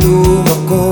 luha ko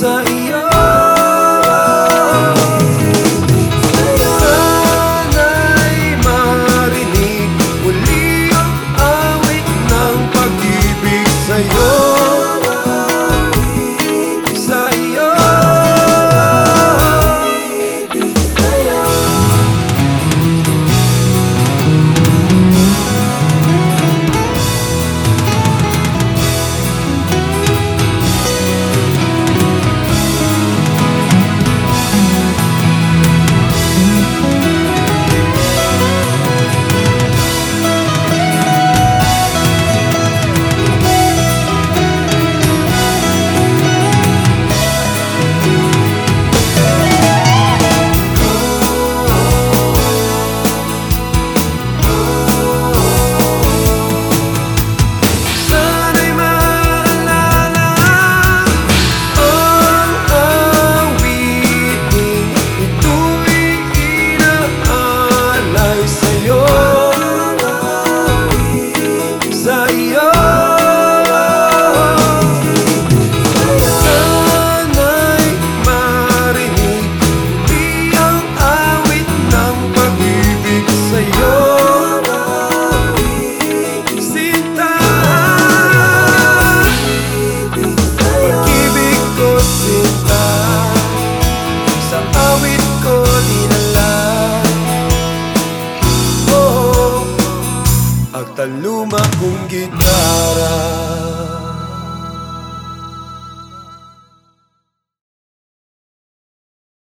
在一。Senhor. luma kong gitara